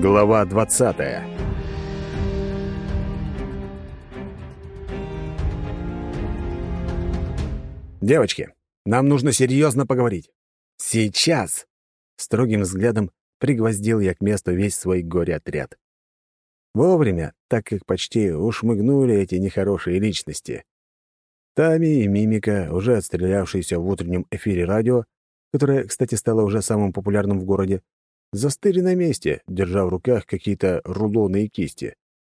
Глава 20 «Девочки, нам нужно серьезно поговорить. Сейчас!» Строгим взглядом пригвоздил я к месту весь свой горе-отряд. Вовремя, так как почти ушмыгнули эти нехорошие личности. Тами и Мимика, уже отстрелявшиеся в утреннем эфире радио, которое, кстати, стало уже самым популярным в городе, застыли на месте, держа в руках какие-то рулоны и кисти.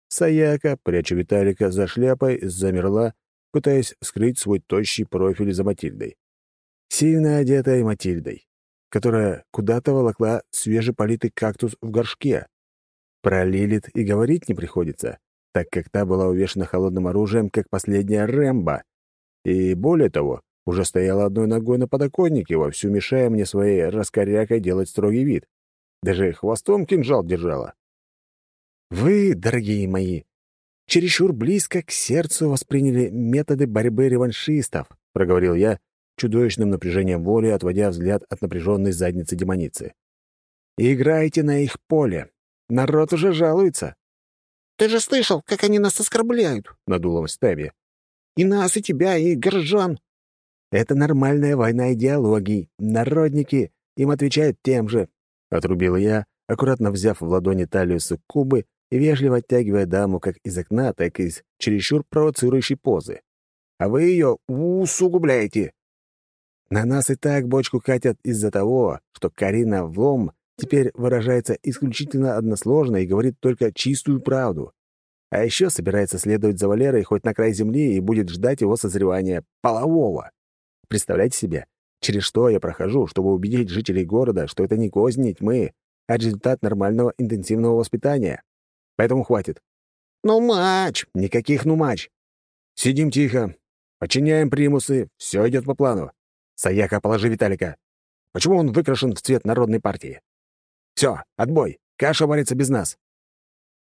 Саяка, пряча Виталика за шляпой, замерла, пытаясь скрыть свой тощий профиль за Матильдой. Сильно одетой Матильдой, которая куда-то волокла свежеполитый кактус в горшке. Про Лилит и говорить не приходится, так как та была увешана холодным оружием, как последняя Рэмбо. И более того, уже стояла одной ногой на подоконнике, вовсю мешая мне своей раскорякой делать строгий вид. Даже хвостом кинжал держала. Вы, дорогие мои, чересчур близко к сердцу восприняли методы борьбы реваншистов, проговорил я, чудовищным напряжением воли, отводя взгляд от напряженной задницы демоницы. «Играйте на их поле. Народ уже жалуется». «Ты же слышал, как они нас оскорбляют?» — надулась Таби. «И нас, и тебя, и горожан». «Это нормальная война идеологий. Народники им отвечают тем же. — отрубил я, аккуратно взяв в ладони талию суккубы и вежливо оттягивая даму как из окна, так и из чересчур провоцирующей позы. «А вы ее усугубляете!» На нас и так бочку катят из-за того, что Карина Влом теперь выражается исключительно односложно и говорит только чистую правду. А еще собирается следовать за Валерой хоть на край земли и будет ждать его созревания полового. Представляете себе, через что я прохожу, чтобы убедить жителей города, что это не козни тьмы, а результат нормального интенсивного воспитания. Поэтому хватит. «Ну, матч!» «Никаких ну матч!» «Сидим тихо, подчиняем примусы, все идет по плану. Саяка, положи Виталика. Почему он выкрашен в цвет народной партии? Все, отбой, каша варится без нас».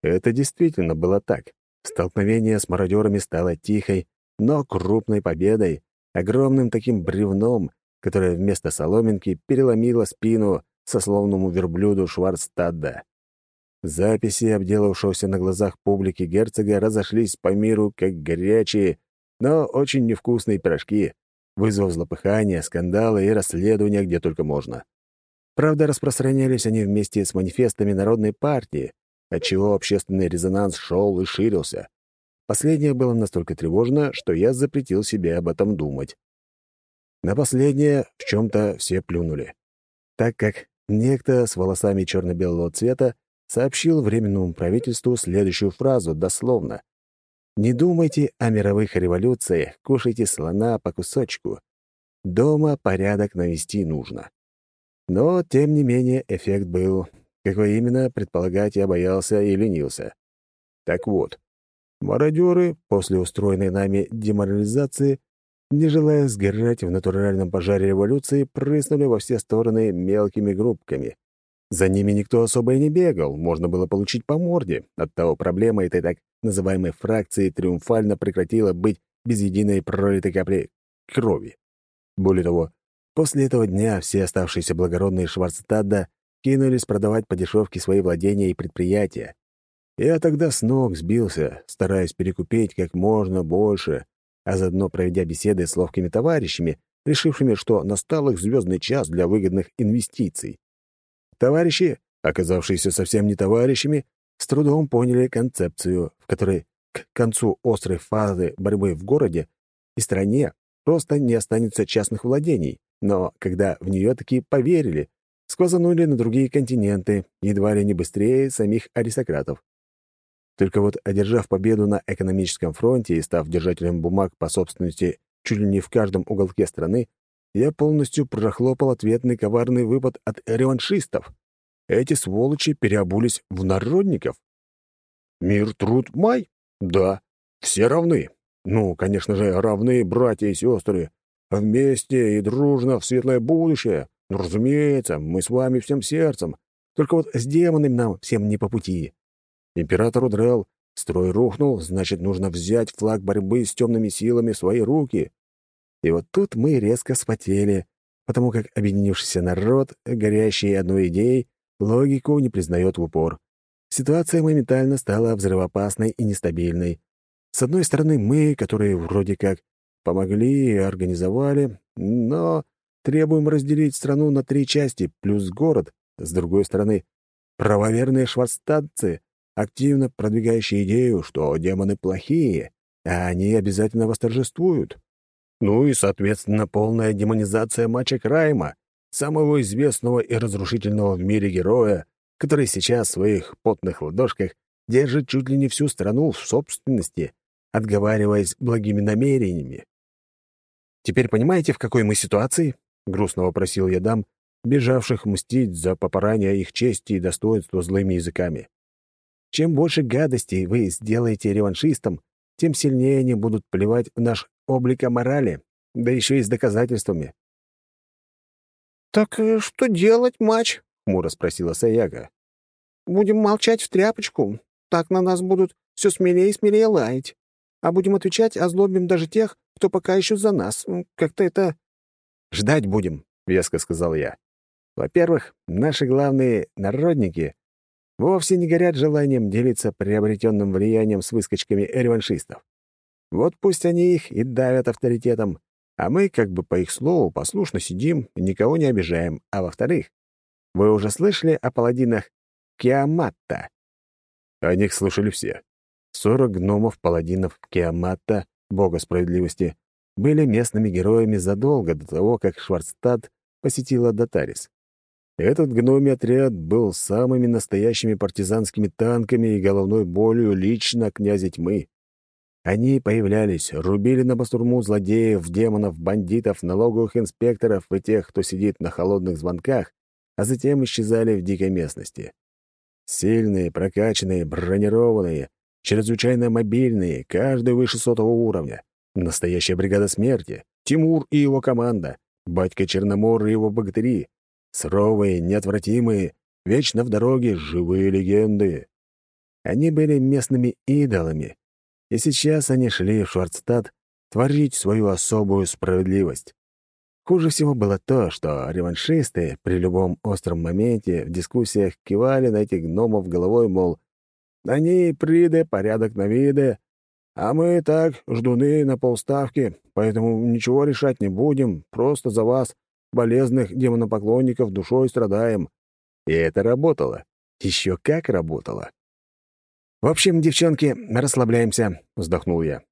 Это действительно было так. Столкновение с мародерами стало тихой, но крупной победой, огромным таким бревном, которая вместо соломинки переломила спину сословному верблюду Шварцтадда. Записи обделавшегося на глазах публики герцога разошлись по миру, как горячие, но очень невкусные пирожки, вызвав злопыхание, скандалы и расследования где только можно. Правда, распространялись они вместе с манифестами Народной партии, отчего общественный резонанс шел и ширился. Последнее было настолько тревожно, что я запретил себе об этом думать. На последнее в чем-то все плюнули, так как некто с волосами черно-белого цвета сообщил Временному правительству следующую фразу дословно. «Не думайте о мировых революциях, кушайте слона по кусочку. Дома порядок навести нужно». Но, тем не менее, эффект был. Какой именно, предполагать я боялся и ленился. Так вот, мародеры после устроенной нами деморализации не желая сгорать в натуральном пожаре революции, прыснули во все стороны мелкими группками. За ними никто особо и не бегал, можно было получить по морде. Оттого проблема этой так называемой фракции триумфально прекратила быть без единой пролитой капли крови. Более того, после этого дня все оставшиеся благородные Шварцтадда кинулись продавать по дешевке свои владения и предприятия. Я тогда с ног сбился, стараясь перекупить как можно больше, а заодно проведя беседы с ловкими товарищами, решившими, что настал их звездный час для выгодных инвестиций. Товарищи, оказавшиеся совсем не товарищами, с трудом поняли концепцию, в которой к концу острой фазы борьбы в городе и стране просто не останется частных владений, но когда в нее таки поверили, сквозанули на другие континенты, едва ли не быстрее самих аристократов. Только вот, одержав победу на экономическом фронте и став держателем бумаг по собственности чуть ли не в каждом уголке страны, я полностью прохлопал ответный коварный выпад от реваншистов. Эти сволочи переобулись в народников. Мир, труд, май? Да, все равны. Ну, конечно же, равны братья и сестры. Вместе и дружно в светлое будущее. Ну, разумеется, мы с вами всем сердцем. Только вот с демонами нам всем не по пути. Император удрал, строй рухнул, значит, нужно взять флаг борьбы с темными силами в свои руки. И вот тут мы резко вспотели, потому как объединившийся народ, горящий одной идеей, логику не признает в упор. Ситуация моментально стала взрывоопасной и нестабильной. С одной стороны, мы, которые вроде как помогли и организовали, но требуем разделить страну на три части плюс город. С другой стороны, правоверные шварцтадцы, активно продвигающие идею, что демоны плохие, а они обязательно восторжествуют. Ну и, соответственно, полная демонизация матча Крайма, самого известного и разрушительного в мире героя, который сейчас в своих потных ладошках держит чуть ли не всю страну в собственности, отговариваясь благими намерениями. «Теперь понимаете, в какой мы ситуации?» — грустно вопросил я дам, бежавших мстить за попарание их чести и достоинства злыми языками. «Чем больше гадостей вы сделаете реваншистам, тем сильнее они будут плевать в наш облик морали, да еще и с доказательствами». «Так э, что делать, матч?» — хмуро спросила Саяга. «Будем молчать в тряпочку. Так на нас будут все смелее и смелее лаять. А будем отвечать, озлобим даже тех, кто пока еще за нас. Как-то это...» «Ждать будем», — веско сказал я. «Во-первых, наши главные народники вовсе не горят желанием делиться приобретенным влиянием с выскочками реваншистов. Вот пусть они их и давят авторитетом, а мы, как бы по их слову, послушно сидим и никого не обижаем. А во-вторых, вы уже слышали о паладинах Киаматта?» О них слышали все. Сорок гномов-паладинов Киаматта, бога справедливости, были местными героями задолго до того, как Шварцтад посетила Датарис. Этот гномий отряд был самыми настоящими партизанскими танками и головной болью лично князя тьмы. Они появлялись, рубили на бастурму злодеев, демонов, бандитов, налоговых инспекторов и тех, кто сидит на холодных звонках, а затем исчезали в дикой местности. Сильные, прокачанные, бронированные, чрезвычайно мобильные, каждый выше сотого уровня. Настоящая бригада смерти, Тимур и его команда, батька Черномор и его богатыри, суровые, неотвратимые, вечно в дороге живые легенды. Они были местными идолами, и сейчас они шли в Шварцтад творить свою особую справедливость. Хуже всего было то, что реваншисты при любом остром моменте в дискуссиях кивали на этих гномов головой, мол, они приды, порядок на виды, а мы так, ждуны на полставки, поэтому ничего решать не будем, просто за вас, болезных демонопоклонников, душой страдаем. И это работало. Еще как работало. «В общем, девчонки, расслабляемся», — вздохнул я.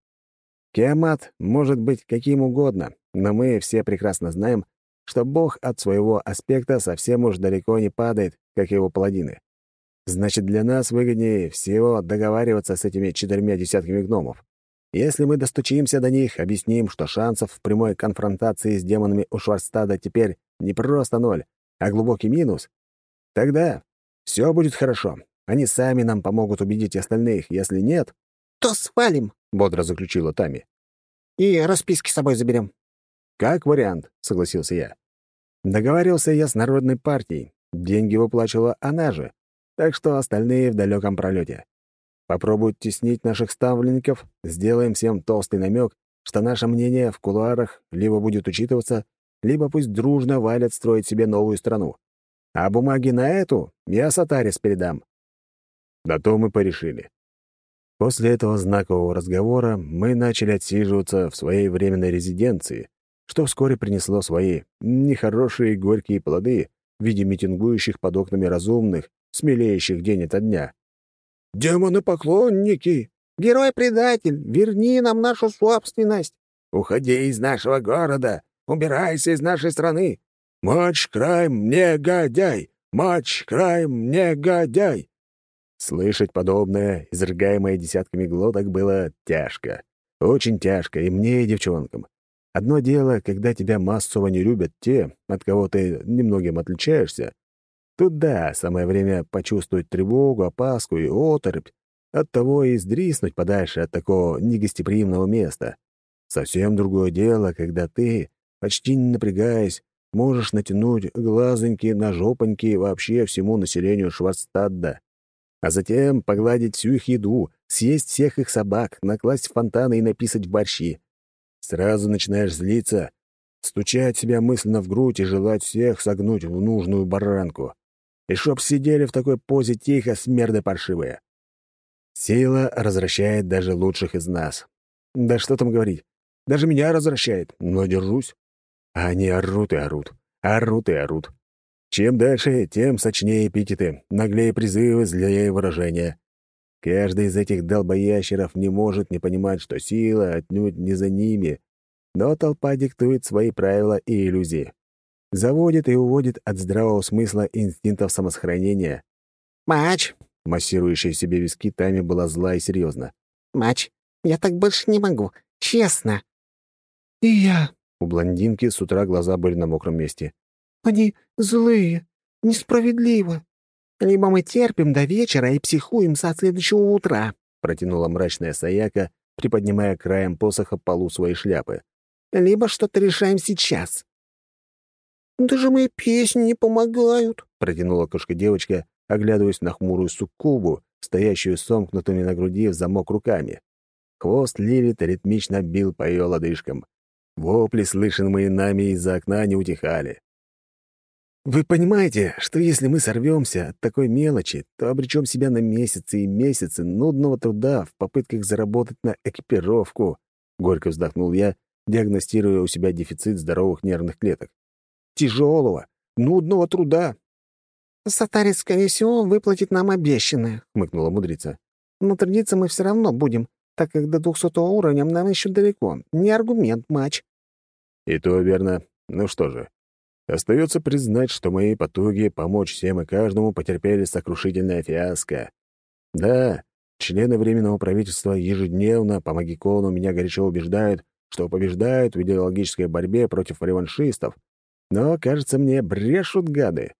«Киамат может быть каким угодно, но мы все прекрасно знаем, что Бог от своего аспекта совсем уж далеко не падает, как его паладины. Значит, для нас выгоднее всего договариваться с этими четырьмя десятками гномов. Если мы достучимся до них, объясним, что шансов в прямой конфронтации с демонами у Шварцтада теперь не просто ноль, а глубокий минус, тогда все будет хорошо. Они сами нам помогут убедить остальных. Если нет... — То свалим, — бодро заключила Тами. — И расписки с собой заберем. — Как вариант, — согласился я. Договаривался я с Народной партией. Деньги выплачивала она же. Так что остальные в далеком пролете. Попробуют теснить наших ставленников, сделаем всем толстый намек, что наше мнение в кулуарах либо будет учитываться, либо пусть дружно валят строить себе новую страну. А бумаги на эту я Сатарис передам. Да то мы порешили. После этого знакового разговора мы начали отсиживаться в своей временной резиденции, что вскоре принесло свои нехорошие горькие плоды в виде митингующих под окнами разумных, смелеющих день ото дня. «Демоны-поклонники! Герой-предатель! Верни нам нашу собственность! Уходи из нашего города! Убирайся из нашей страны! Матч-крайм, негодяй! Матч-крайм, негодяй!» Слышать подобное, изрыгаемое десятками глоток, было тяжко. Очень тяжко и мне, и девчонкам. Одно дело, когда тебя массово не любят те, от кого ты немногим отличаешься. Тут да, самое время почувствовать тревогу, опаску и оторопь, того и сдриснуть подальше от такого негостеприимного места. Совсем другое дело, когда ты, почти не напрягаясь, можешь натянуть глазоньки на жопоньки вообще всему населению Шварцтадда а затем погладить всю их еду, съесть всех их собак, накласть в фонтаны и написать в борщи. Сразу начинаешь злиться, стучать себя мысленно в грудь и желать всех согнуть в нужную баранку. И чтоб сидели в такой позе тихо, смерды паршивые. Сила развращает даже лучших из нас. Да что там говорить. Даже меня развращает, но держусь. А они орут и орут, орут и орут. Чем дальше, тем сочнее эпитеты, наглее призывы, злее выражения. Каждый из этих долбоящеров не может не понимать, что сила отнюдь не за ними, но толпа диктует свои правила и иллюзии. Заводит и уводит от здравого смысла и инстинктов самосохранения. «Мач!» — массирующая себе виски Тами была зла и серьезна. «Мач, я так больше не могу. Честно». «И я», у блондинки с утра глаза были на мокром месте. «Они злые, несправедливо». «Либо мы терпим до вечера и психуем со следующего утра», протянула мрачная Саяка, приподнимая краем посоха полу своей шляпы. «Либо что-то решаем сейчас». «Даже мои песни не помогают», протянула кошка-девочка, оглядываясь на хмурую суккубу, стоящую сомкнутыми на груди в замок руками. Хвост Лилит ритмично бил по ее лодыжкам. Вопли, слышанные нами из-за окна, не утихали. Вы понимаете, что если мы сорвемся от такой мелочи, то обречем себя на месяцы и месяцы нудного труда в попытках заработать на экипировку? Горько вздохнул я, диагностируя у себя дефицит здоровых нервных клеток. Тяжелого, нудного труда. «Сатарис, скорее всего, выплатит нам обещанное», — хмыкнула мудрица. «Но трудиться мы все равно будем, так как до двухсотого уровня нам еще далеко. Не аргумент, матч». «И то верно. Ну что же, остается признать, что мои потуги помочь всем и каждому потерпели сокрушительное фиаско. Да, члены Временного правительства ежедневно по Магикону меня горячо убеждают, что побеждают в идеологической борьбе против реваншистов, но, кажется мне, брешут гады.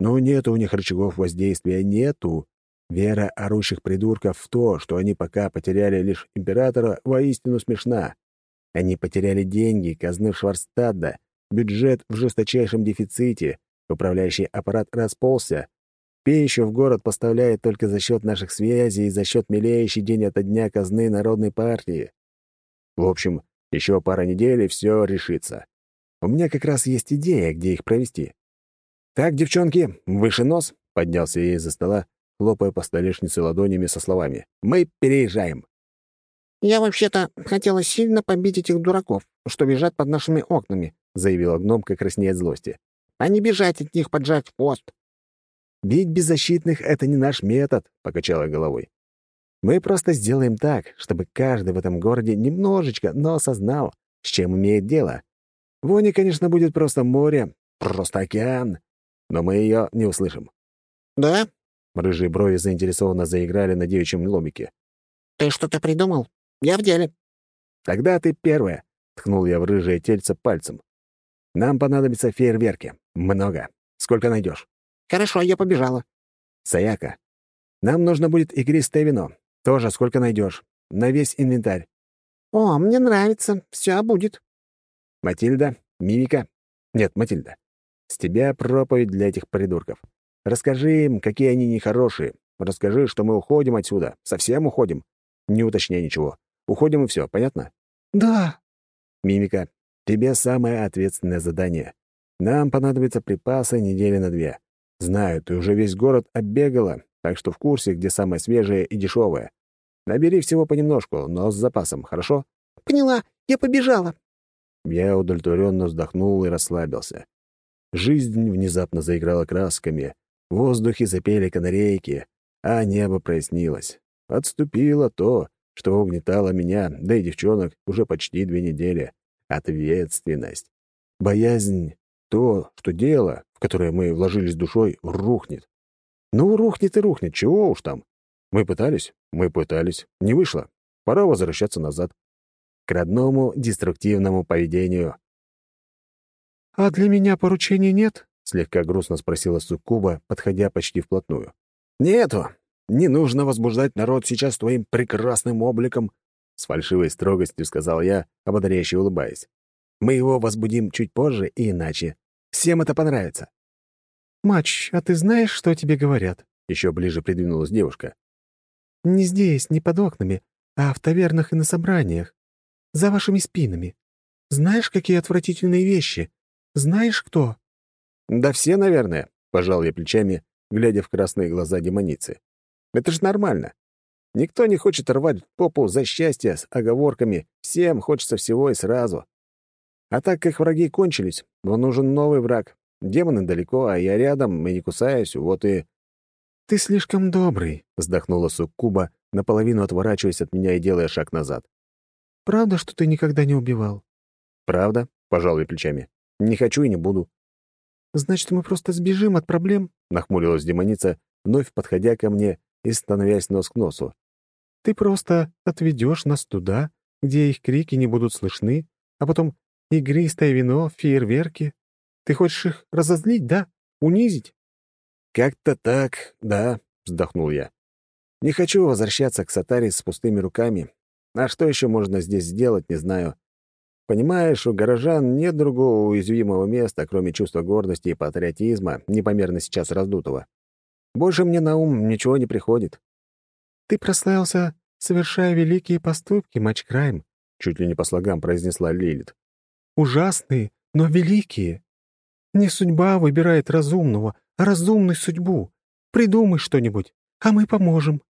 Ну, нет у них рычагов воздействия, нету. Вера орущих придурков в то, что они пока потеряли лишь императора, воистину смешна. Они потеряли деньги, казны Шварстадда, бюджет в жесточайшем дефиците, управляющий аппарат расползся, пищу в город поставляет только за счет наших связей и за счет мелеющей день ото дня казны Народной партии. В общем, еще пара недель, и все решится. У меня как раз есть идея, где их провести. «Так, девчонки, выше нос!» — поднялся я из-за стола, хлопая по столешнице ладонями со словами. «Мы переезжаем». «Я вообще-то хотела сильно побить этих дураков, что бежат под нашими окнами», — заявила гномка краснея от злости. «А не бежать от них, поджать хвост». «Бить беззащитных — это не наш метод», — покачала головой. «Мы просто сделаем так, чтобы каждый в этом городе немножечко, но осознал, с чем имеет дело. Вони, конечно, будет просто море, просто океан, но мы ее не услышим». «Да?» Рыжие брови заинтересованно заиграли на девичьем ломике. «Ты что-то придумал? Я в деле». «Тогда ты первая», — ткнул я в рыжее тельце пальцем. «Нам понадобятся фейерверки. Много. Сколько найдешь?» «Хорошо, я побежала». «Саяка, нам нужно будет игристое вино. Тоже сколько найдешь. На весь инвентарь». «О, мне нравится. Все будет». «Матильда? Мимика?» «Нет, Матильда. С тебя проповедь для этих придурков. Расскажи им, какие они нехорошие. Расскажи, что мы уходим отсюда. Совсем уходим. Не уточняй ничего. Уходим и все, понятно? Да. Мимика, тебе самое ответственное задание. Нам понадобятся припасы недели на две. Знаю, ты уже весь город оббегала, так что в курсе, где самое свежее и дешевое. Набери всего понемножку, но с запасом, хорошо? Поняла, я побежала. Я удовлетворенно вздохнул и расслабился. Жизнь внезапно заиграла красками, в воздухе запели канарейки, а небо прояснилось. Отступило то, что угнетало меня, да и девчонок, уже почти две недели. Ответственность. Боязнь — то, что дело, в которое мы вложились душой, рухнет. Ну, рухнет и рухнет, чего уж там. Мы пытались, мы пытались, не вышло. Пора возвращаться назад. К родному деструктивному поведению. «А для меня поручений нет?» слегка грустно спросила Суккуба, подходя почти вплотную. «Нету. Не нужно возбуждать народ сейчас твоим прекрасным обликом», с фальшивой строгостью сказал я, ободряюще улыбаясь. «Мы его возбудим чуть позже и иначе. Всем это понравится». «Мач, а ты знаешь, что тебе говорят?» Еще ближе придвинулась девушка. «Не здесь, не под окнами, а в тавернах и на собраниях. За вашими спинами. Знаешь, какие отвратительные вещи? Знаешь, кто?» «Да все, наверное», — пожал я плечами глядя в красные глаза демоницы. «Это же нормально. Никто не хочет рвать попу за счастье с оговорками. Всем хочется всего и сразу. А так как враги кончились, но нужен новый враг. Демоны далеко, а я рядом и не кусаюсь, вот и...» «Ты слишком добрый», — вздохнула Суккуба, наполовину отворачиваясь от меня и делая шаг назад. «Правда, что ты никогда не убивал?» «Правда?» — пожалуй плечами. «Не хочу и не буду». «Значит, мы просто сбежим от проблем?» — нахмурилась демоница, вновь подходя ко мне и становясь нос к носу. «Ты просто отведешь нас туда, где их крики не будут слышны, а потом Игристое вино, фейерверки. Ты хочешь их разозлить, да? Унизить?» «Как-то так, да», — вздохнул я. «Не хочу возвращаться к Сатаре с пустыми руками. А что еще можно здесь сделать, не знаю. Понимаешь, у горожан нет другого уязвимого места, кроме чувства гордости и патриотизма, непомерно сейчас раздутого. Больше мне на ум ничего не приходит». «Ты прославился, совершая великие поступки, Матчкрайм», чуть ли не по слогам произнесла Лилит ужасные, но великие. Не судьба выбирает разумного, а разумный судьбу. Придумай что-нибудь, а мы поможем».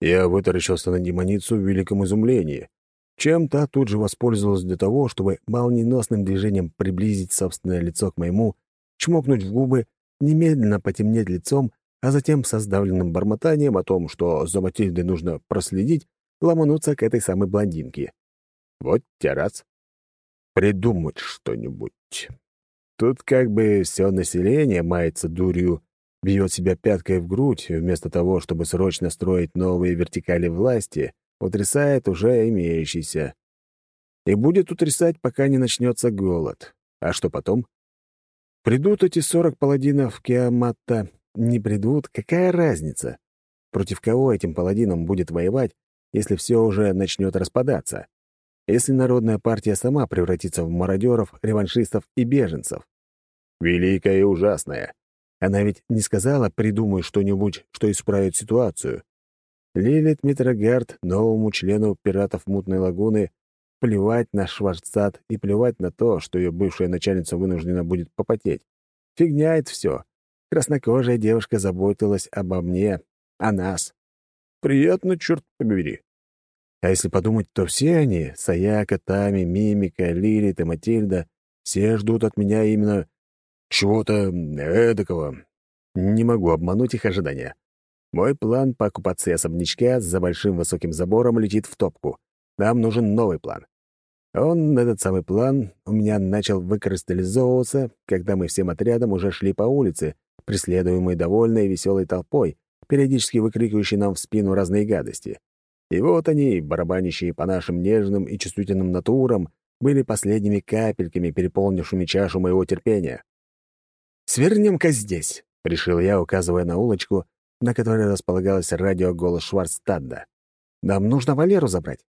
Я вытаращился на демоницу в великом изумлении. Чем та тут же воспользовалась для того, чтобы молниеносным движением приблизить собственное лицо к моему, чмокнуть в губы, немедленно потемнеть лицом, а затем со сдавленным бормотанием о том, что за Матильдой нужно проследить, ломануться к этой самой блондинке. Вот террас придумать что-нибудь. Тут как бы все население мается дурью, бьет себя пяткой в грудь, вместо того, чтобы срочно строить новые вертикали власти, утрясает уже имеющиеся. И будет утрясать, пока не начнется голод. А что потом? Придут эти сорок паладинов Киаматта, не придут, какая разница? Против кого этим паладинам будет воевать, если все уже начнет распадаться? если Народная партия сама превратится в мародеров, реваншистов и беженцев. Великая и ужасная. Она ведь не сказала «придумай что-нибудь, что исправит ситуацию». Лилит Митрогард, новому члену пиратов Мутной Лагуны, плевать на Шварцат и плевать на то, что ее бывшая начальница вынуждена будет попотеть. Фигня это все. Краснокожая девушка заботилась обо мне, о нас. Приятно, черт побери. А если подумать, то все они — Саяка, Тами, Мимика, Лилит и Матильда — все ждут от меня именно чего-то эдакого. Не могу обмануть их ожидания. Мой план по оккупации особнячка за большим высоким забором летит в топку. Нам нужен новый план. Он, этот самый план, у меня начал выкристаллизовываться, когда мы всем отрядом уже шли по улице, преследуемой довольной и веселой толпой, периодически выкрикивающей нам в спину разные гадости. И вот они, барабанящие по нашим нежным и чувствительным натурам, были последними капельками, переполнившими чашу моего терпения. «Свернем-ка здесь», — решил я, указывая на улочку, на которой располагалось радиоголос Шварцтадда. «Нам нужно Валеру забрать».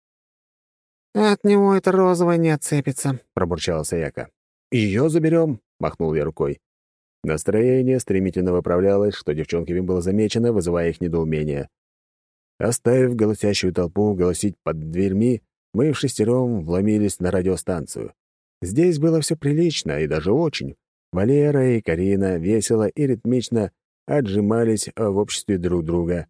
«От него это розовое не отцепится», — пробурчала Саяка. «Ее заберем», — махнул я рукой. Настроение стремительно выправлялось, что девчонками было замечено, вызывая их недоумение. Оставив голосящую толпу голосить под дверьми, мы в шестером вломились на радиостанцию. Здесь было все прилично и даже очень. Валера и Карина весело и ритмично отжимались в обществе друг друга.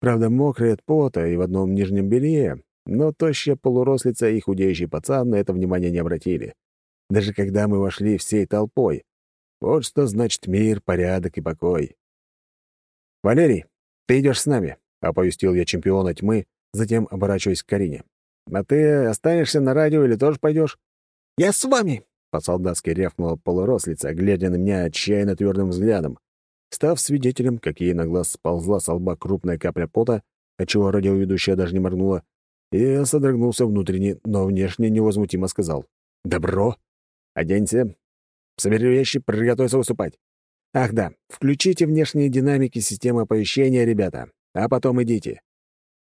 Правда, мокрые от пота и в одном нижнем белье, но тощая полурослица и худеющий пацан на это внимание не обратили. Даже когда мы вошли всей толпой. Вот что значит мир, порядок и покой. «Валерий, ты идешь с нами», оповестил я чемпиона тьмы, затем оборачиваясь к Карине. «А ты останешься на радио или тоже пойдешь?» «Я с вами!» — по-солдатски рявкнула полурослица, глядя на меня отчаянно твердым взглядом. Став свидетелем, как ей на глаз сползла с лба крупная капля пота, отчего радиоведущая даже не моргнула, я содрогнулся внутренне, но внешне невозмутимо сказал. «Добро! Оденься! Собери вещи, приготовься выступать! Ах да, включите внешние динамики системы оповещения, ребята а потом идите.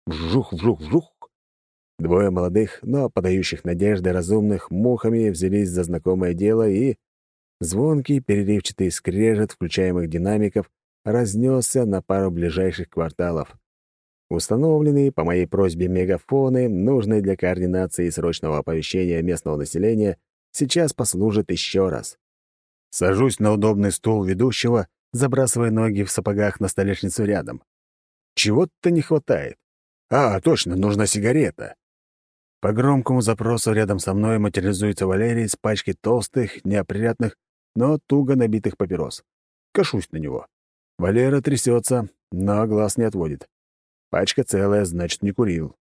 Вжух, вжух, вжух. Двое молодых, но подающих надежды разумных мухами взялись за знакомое дело и... Звонкий переливчатый скрежет включаемых динамиков разнесся на пару ближайших кварталов. Установленные по моей просьбе мегафоны, нужные для координации и срочного оповещения местного населения, сейчас послужат еще раз. Сажусь на удобный стул ведущего забрасывая ноги в сапогах на столешницу рядом. Чего-то не хватает. А, точно, нужна сигарета. По громкому запросу рядом со мной материализуется Валерий с пачкой толстых, неопрятных, но туго набитых папирос. Кашусь на него. Валера трясется, но глаз не отводит. Пачка целая, значит, не курил.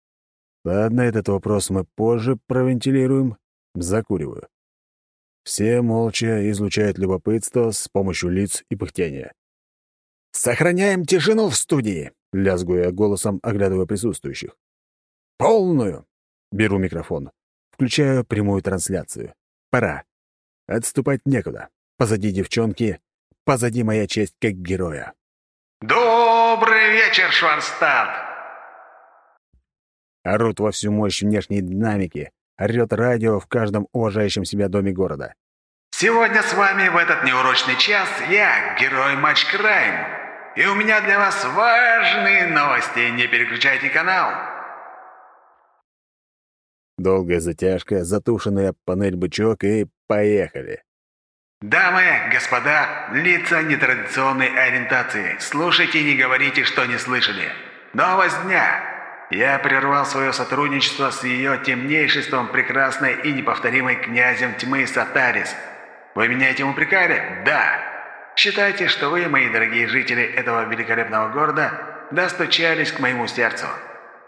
Ладно, этот вопрос мы позже провентилируем. Закуриваю. Все молча излучают любопытство с помощью лиц и пыхтения. «Сохраняем тишину в студии!» — лязгую я голосом, оглядывая присутствующих. «Полную!» — беру микрофон. Включаю прямую трансляцию. «Пора. Отступать некуда. Позади девчонки, позади моя честь как героя». «Добрый вечер, Шварстад!» Орут во всю мощь внешней динамики, орёт радио в каждом уважающем себя доме города. «Сегодня с вами в этот неурочный час я, герой Матч Крайм, и у меня для вас важные новости, не переключайте канал!» Долгая затяжка, затушенная панель-бычок и поехали. Дамы, господа, лица нетрадиционной ориентации, слушайте и не говорите, что не слышали. Новость дня. Я прервал свое сотрудничество с ее темнейшеством прекрасной и неповторимой князем тьмы Сатарис. Вы меня этим упрекали? Да. Считайте, что вы, мои дорогие жители этого великолепного города, достучались к моему сердцу.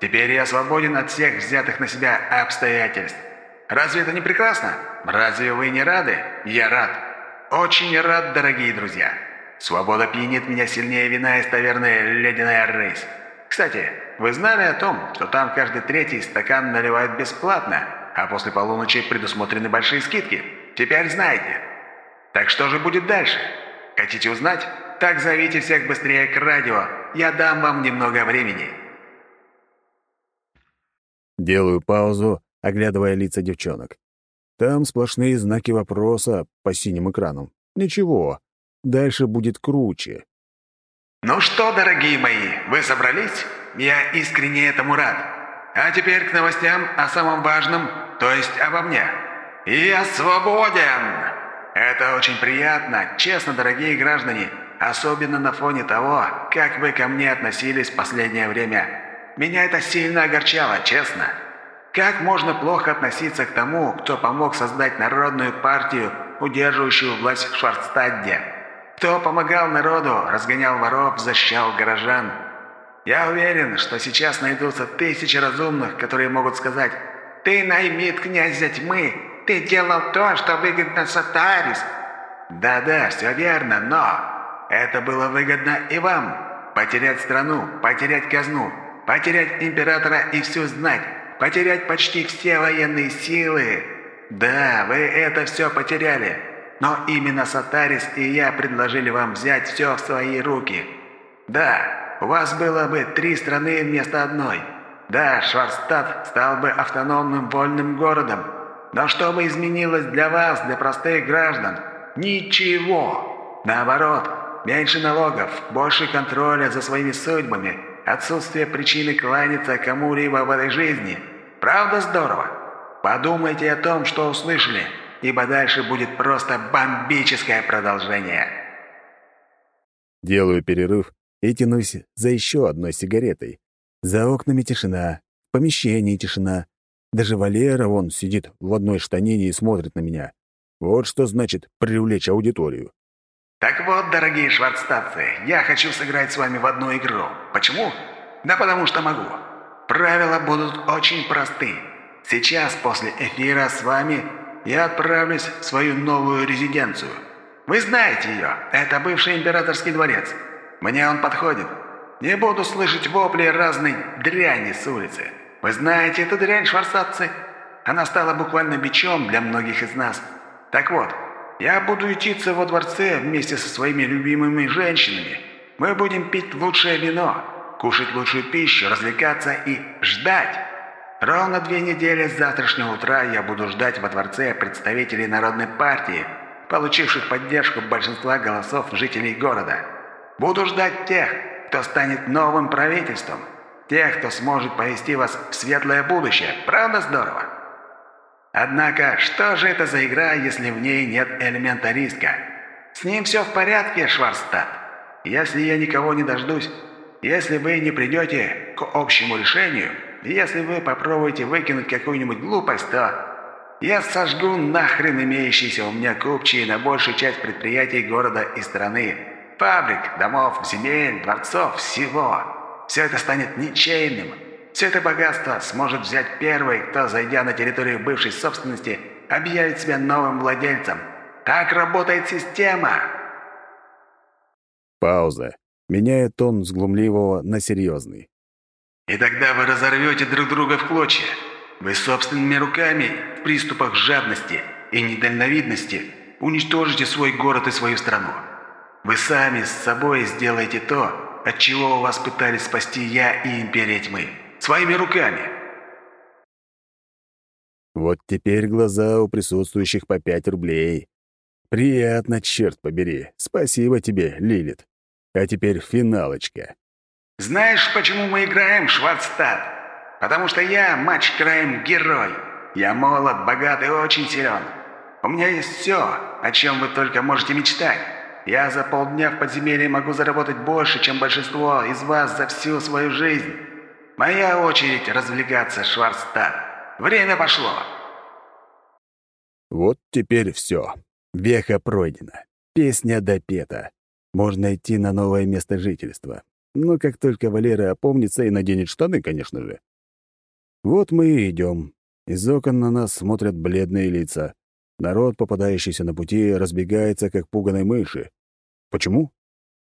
Теперь я свободен от всех взятых на себя обстоятельств. Разве это не прекрасно? Разве вы не рады? Я рад. Очень рад, дорогие друзья. Свобода пьянит меня сильнее вина из таверны «Ледяная рысь». Кстати, вы знали о том, что там каждый третий стакан наливают бесплатно, а после полуночи предусмотрены большие скидки? Теперь знаете. Так что же будет дальше? Хотите узнать? Так зовите всех быстрее к радио. Я дам вам немного времени. Делаю паузу, оглядывая лица девчонок. Там сплошные знаки вопроса по синим экранам. Ничего, дальше будет круче. Ну что, дорогие мои, вы собрались? Я искренне этому рад. А теперь к новостям о самом важном, то есть обо мне. Я свободен! Это очень приятно, честно, дорогие граждане, особенно на фоне того, как вы ко мне относились в последнее время. Меня это сильно огорчало, честно. Как можно плохо относиться к тому, кто помог создать народную партию, удерживающую власть в Шварцтадде? Кто помогал народу, разгонял воров, защищал горожан? Я уверен, что сейчас найдутся тысячи разумных, которые могут сказать «Ты наймит князя тьмы, ты делал то, что выгодно Сатарис». Да-да, все верно, но это было выгодно и вам. Потерять страну, потерять казну, потерять императора и всю знать, потерять почти все военные силы. Да, вы это все потеряли. Но именно Сатарис и я предложили вам взять все в свои руки. Да, у вас было бы три страны вместо одной. Да, Шварцтад стал бы автономным вольным городом. Но что бы изменилось для вас, для простых граждан? Ничего. Наоборот, меньше налогов, больше контроля за своими судьбами, отсутствие причины кланяться кому-либо в этой жизни – Правда здорово? Подумайте о том, что услышали, ибо дальше будет просто бомбическое продолжение. Делаю перерыв и тянусь за еще одной сигаретой. За окнами тишина, в помещении тишина. Даже Валера, вон, сидит в одной штанине и смотрит на меня. Вот что значит привлечь аудиторию. Так вот, дорогие шварцтатцы, я хочу сыграть с вами в одну игру. Почему? Да потому что могу. Правила будут очень просты. Сейчас, после эфира с вами, я отправлюсь в свою новую резиденцию. Вы знаете ее. Это бывший императорский дворец. Мне он подходит. Не буду слышать вопли разной дряни с улицы. Вы знаете эту дрянь, шварцатцы? Она стала буквально бичом для многих из нас. Так вот, я буду ютиться во дворце вместе со своими любимыми женщинами. Мы будем пить лучшее вино, кушать лучшую пищу, развлекаться и ждать. Ровно две недели с завтрашнего утра я буду ждать во дворце представителей Народной партии, получивших поддержку большинства голосов жителей города. Буду ждать тех, кто станет новым правительством, тех, кто сможет повести вас в светлое будущее. Правда здорово? Однако, что же это за игра, если в ней нет элемента риска? С ним все в порядке, Шварстад. Если я никого не дождусь, если вы не придете к общему решению, если вы попробуете выкинуть какую-нибудь глупость, то я сожгу нахрен имеющиеся у меня купчие на большую часть предприятий города и страны. Фабрик, домов, земель, дворцов, всего. Все это станет ничейным. Все это богатство сможет взять первый, кто, зайдя на территорию бывшей собственности, объявит себя новым владельцем. Так работает система. Пауза. Меняет тон с глумливого на серьезный. И тогда вы разорвете друг друга в клочья. Вы собственными руками в приступах жадности и недальновидности уничтожите свой город и свою страну. Вы сами с собой сделаете то, от чего у вас пытались спасти я и Империя Тьмы. Своими руками. Вот теперь глаза у присутствующих по пять рублей. Приятно, черт побери. Спасибо тебе, Лилит. А теперь финалочка. Знаешь, почему мы играем, Шварцстад? Потому что я, матч краем, герой. Я молод, богат и очень силен. У меня есть все, о чем вы только можете мечтать. Я за полдня в подземелье могу заработать больше, чем большинство из вас за всю свою жизнь. Моя очередь развлекаться, Шварцстад. Время пошло. Вот теперь все. Веха пройдена. Песня допета. Можно идти на новое место жительства. Но как только Валера опомнится и наденет штаны, конечно же. Вот мы и идем. Из окон на нас смотрят бледные лица. Народ, попадающийся на пути, разбегается, как пуганые мыши. Почему?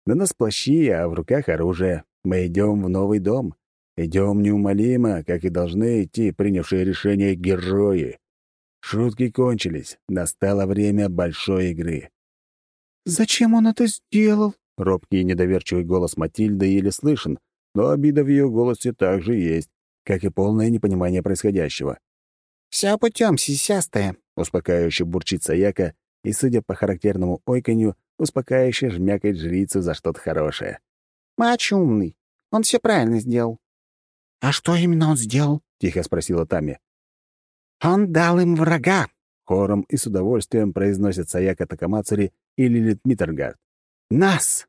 На нас плащи, а в руках оружие. Мы идем в новый дом. Идем неумолимо, как и должны идти принявшие решение герои. Шутки кончились. Настало время большой игры. «Зачем он это сделал?» Робкий и недоверчивый голос Матильды еле слышен, но обида в ее голосе также есть, как и полное непонимание происходящего. «Вся путем, сисястая», — успокаивающе бурчит Саяка и, судя по характерному ойканью, успокаивающе жмякает жрицу за что-то хорошее. «Мач умный. Он все правильно сделал». «А что именно он сделал?» — тихо спросила Тами. «Он дал им врага», Хором и с удовольствием произносят Саяка Такамацури и Лилит Миттергард. «Нас!»